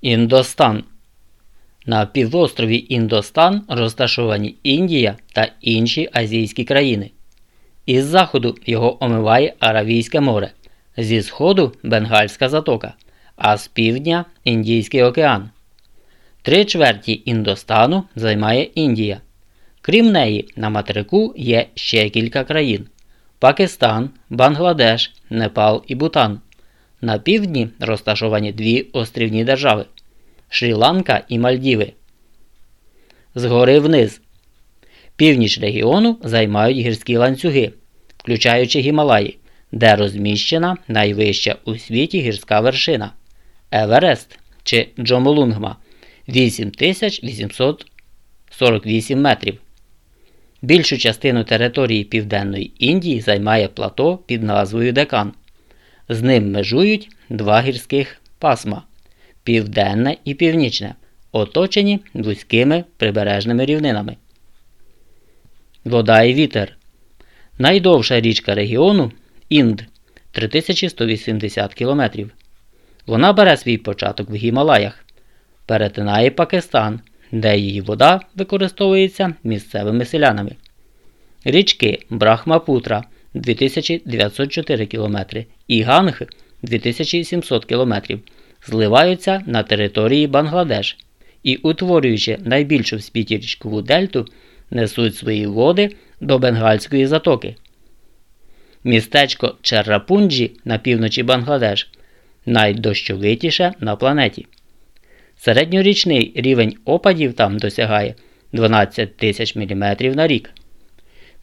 Індостан. На півострові Індостан розташовані Індія та інші азійські країни. Із заходу його омиває Аравійське море, зі сходу Бенгальська затока, а з півдня Індійський океан. Три чверті Індостану займає Індія. Крім неї, на материку є ще кілька країн: Пакистан, Бангладеш, Непал і Бутан. На півдні розташовані дві острівні держави Шрі-Ланка і Мальдіви. Згори вниз. Північ регіону займають гірські ланцюги, включаючи Гімалаї, де розміщена найвища у світі гірська вершина Еверест чи Джомолунгма 8848 метрів. Більшу частину території Південної Індії займає плато під назвою Декан. З ним межують два гірських пасма південне і північне, оточені вузькими прибережними рівнинами. Вода і вітер. Найдовша річка регіону Інд 3180 км. Вона бере свій початок в Гімалаях, перетинає Пакистан, де її вода використовується місцевими селянами. Річки Брахмапутра 2904 км і Ганг 2700 км зливаються на території Бангладеш і, утворюючи найбільшу в світі річкову дельту, несуть свої води до Бенгальської затоки. Містечко Черрапунджі на півночі Бангладеш найдощовитіше на планеті. Середньорічний рівень опадів там досягає 12 тисяч мм на рік.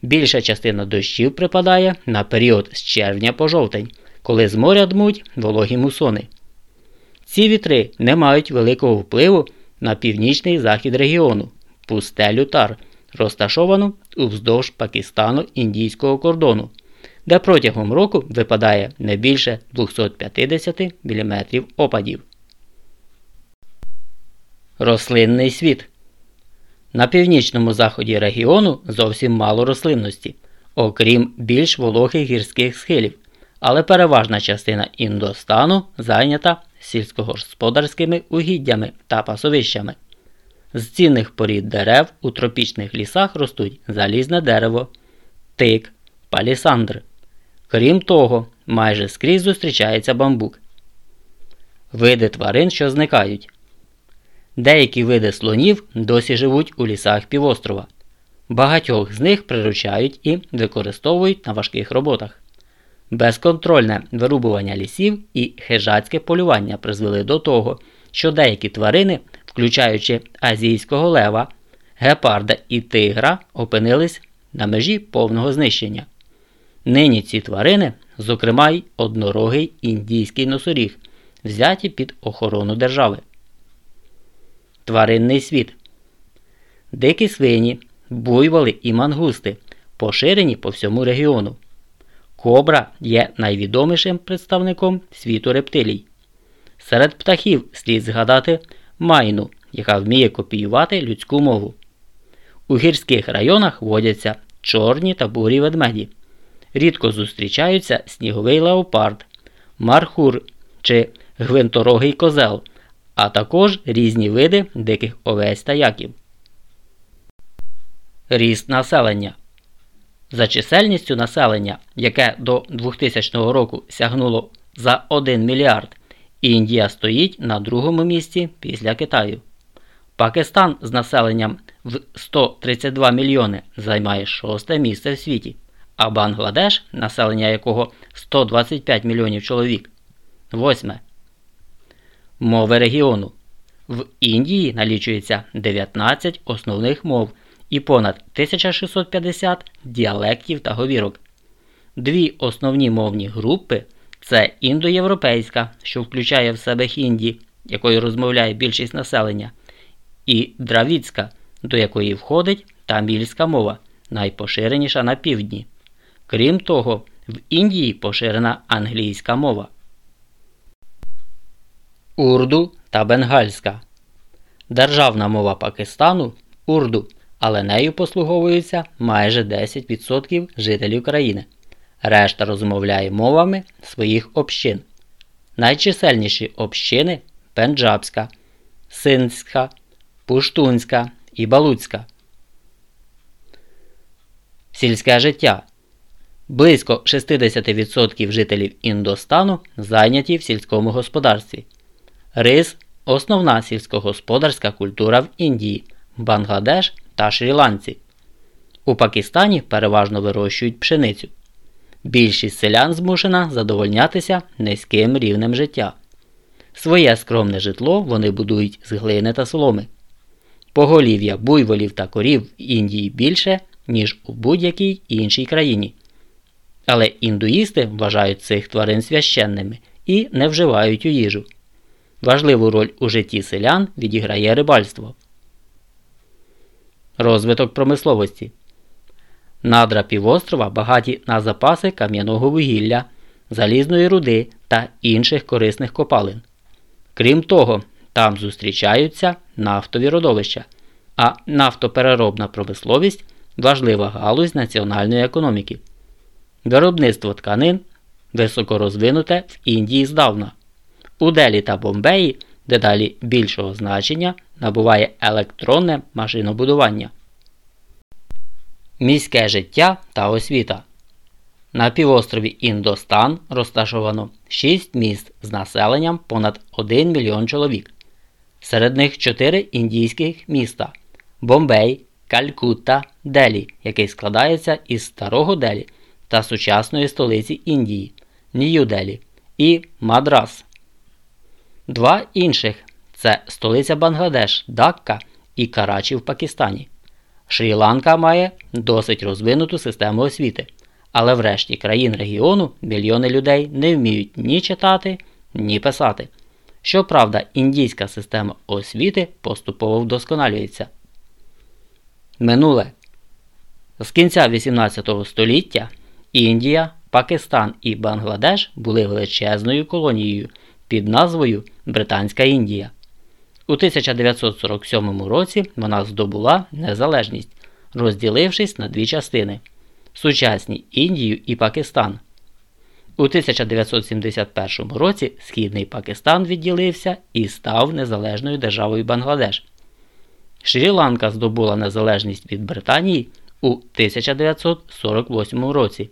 Більша частина дощів припадає на період з червня по жовтень, коли з моря дмуть вологі мусони. Ці вітри не мають великого впливу на північний захід регіону, пустелю Тар, розташовану уздовж Пакистану індійського кордону, де протягом року випадає не більше 250 мм опадів. Рослинний світ. На північному заході регіону зовсім мало рослинності, окрім більш вологих гірських схилів, але переважна частина індостану зайнята сільськогосподарськими угіддями та пасовищами. З цінних порід дерев у тропічних лісах ростуть залізне дерево, тик, палісандр. Крім того, майже скрізь зустрічається бамбук. Види тварин, що зникають. Деякі види слонів досі живуть у лісах півострова. Багатьох з них приручають і використовують на важких роботах. Безконтрольне вирубування лісів і хижацьке полювання призвели до того, що деякі тварини, включаючи азійського лева, гепарда і тигра, опинились на межі повного знищення. Нині ці тварини, зокрема й однорогий індійський носоріг, взяті під охорону держави. Тваринний світ. Дикі свині, буйволи і мангусти поширені по всьому регіону. Кобра є найвідомішим представником світу рептилій. Серед птахів слід згадати майну, яка вміє копіювати людську мову. У гірських районах водяться чорні та бурі ведмеді. Рідко зустрічаються сніговий леопард, мархур чи гвинторогий козел, а також різні види диких овець та яків. Ріст населення за чисельністю населення, яке до 2000 року сягнуло за 1 мільярд, Індія стоїть на другому місці після Китаю. Пакистан з населенням в 132 мільйони займає шосте місце в світі, а Бангладеш, населення якого 125 мільйонів чоловік, восьме. Мови регіону. В Індії налічується 19 основних мов і понад 1650 діалектів та говірок. Дві основні мовні групи це індоєвропейська, що включає в себе хінді, якою розмовляє більшість населення, і дравіцька, до якої входить тамільська мова, найпоширеніша на півдні. Крім того, в Індії поширена англійська мова. Урду та бенгальська. Державна мова Пакистану урду але нею послуговуються майже 10% жителів країни. Решта розмовляє мовами своїх общин. Найчисельніші общини пенджабська Синська, Пуштунська і Балуцька. Сільське життя. Близько 60% жителів Індостану зайняті в сільському господарстві. Рис основна сільськогосподарська культура в Індії, Бангладеш та Шрі-Ланці. У Пакистані переважно вирощують пшеницю. Більшість селян змушена задовольнятися низьким рівнем життя. Своє скромне житло вони будують з глини та соломи. Поголів'я буйволів та корів в Індії більше, ніж у будь-якій іншій країні. Але індуїсти вважають цих тварин священними і не вживають у їжу. Важливу роль у житті селян відіграє рибальство. Розвиток промисловості. Надра півострова багаті на запаси кам'яного вугілля, залізної руди та інших корисних копалин. Крім того, там зустрічаються нафтові родовища, а нафтопереробна промисловість важлива галузь національної економіки. Виробництво тканин високо розвинуте в Індії здавна. У Делі та Бомбеї дедалі більшого значення набуває електронне машинобудування. Міське життя та освіта. На півострові Індостан розташовано 6 міст з населенням понад 1 мільйон чоловік. Серед них 4 індійських міста Бомбей, Калькутта, Делі, який складається із старого Делі та сучасної столиці Індії Нью-Делі і Мадрас. Два інших це столиця Бангладеш, Дакка і Карачі в Пакистані. Шрі-Ланка має досить розвинуту систему освіти, але в решті країн регіону мільйони людей не вміють ні читати, ні писати. Щоправда, індійська система освіти поступово вдосконалюється. Минуле з кінця 18 століття Індія, Пакистан і Бангладеш були величезною колонією під назвою Британська Індія. У 1947 році вона здобула незалежність, розділившись на дві частини сучасні Індію і Пакистан. У 1971 році Східний Пакистан відділився і став незалежною державою Бангладеш. Шрі-Ланка здобула незалежність від Британії у 1948 році,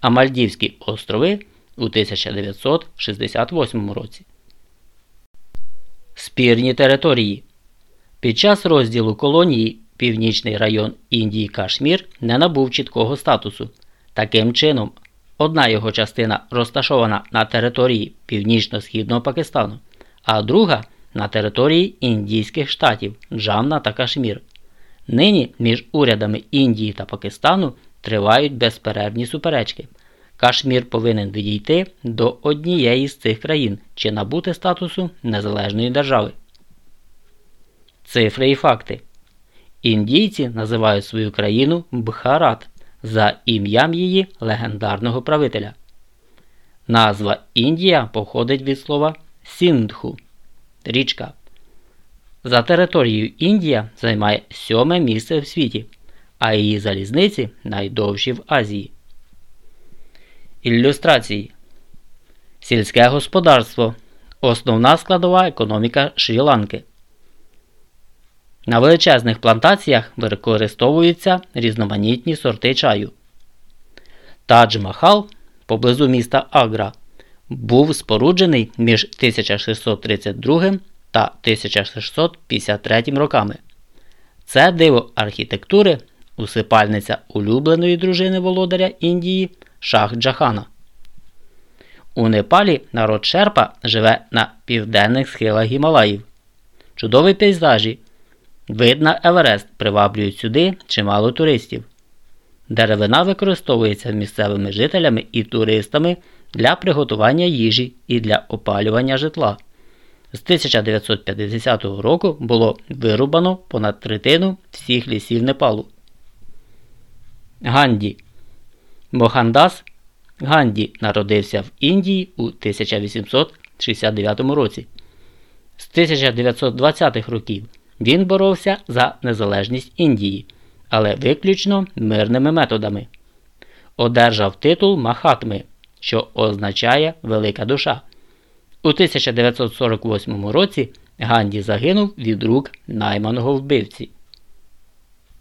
а Мальдівські острови у 1968 році. Спірні території. Під час розділу колонії Північний район Індії Кашмір не набув чіткого статусу. Таким чином, одна його частина розташована на території Північно-Східного Пакистану, а друга на території індійських штатів Джамна та Кашмір. Нині між урядами Індії та Пакистану тривають безперервні суперечки. Кашмір повинен відійти до однієї з цих країн чи набути статусу незалежної держави. Цифри і факти. Індійці називають свою країну Бхарат за ім'ям її легендарного правителя. Назва Індія походить від слова Сіндху річка. За територією Індія займає сьоме місце в світі, а її залізниці найдовші в Азії. Ілюстрації Сільське господарство. Основна складова економіка Шрі-Ланки. На величезних плантаціях використовуються різноманітні сорти чаю. Тадж-Махал поблизу міста Агра був споруджений між 1632 та 1653 роками. Це диво архітектури, усипальниця улюбленої дружини володаря Індії Шах Джахана. У Непалі народ Шерпа живе на південних схилах Гімалаїв. Чудові пейзажі. Вид на Еверест приваблюють сюди чимало туристів. Деревина використовується місцевими жителями і туристами для приготування їжі і для опалювання житла. З 1950 року було вирубано понад третину всіх лісів Непалу. Ганді Мохандас Ганді народився в Індії у 1869 році. З 1920-х років він боровся за незалежність Індії, але виключно мирними методами. Одержав титул Махатми, що означає Велика душа. У 1948 році Ганді загинув від рук найманого вбивці.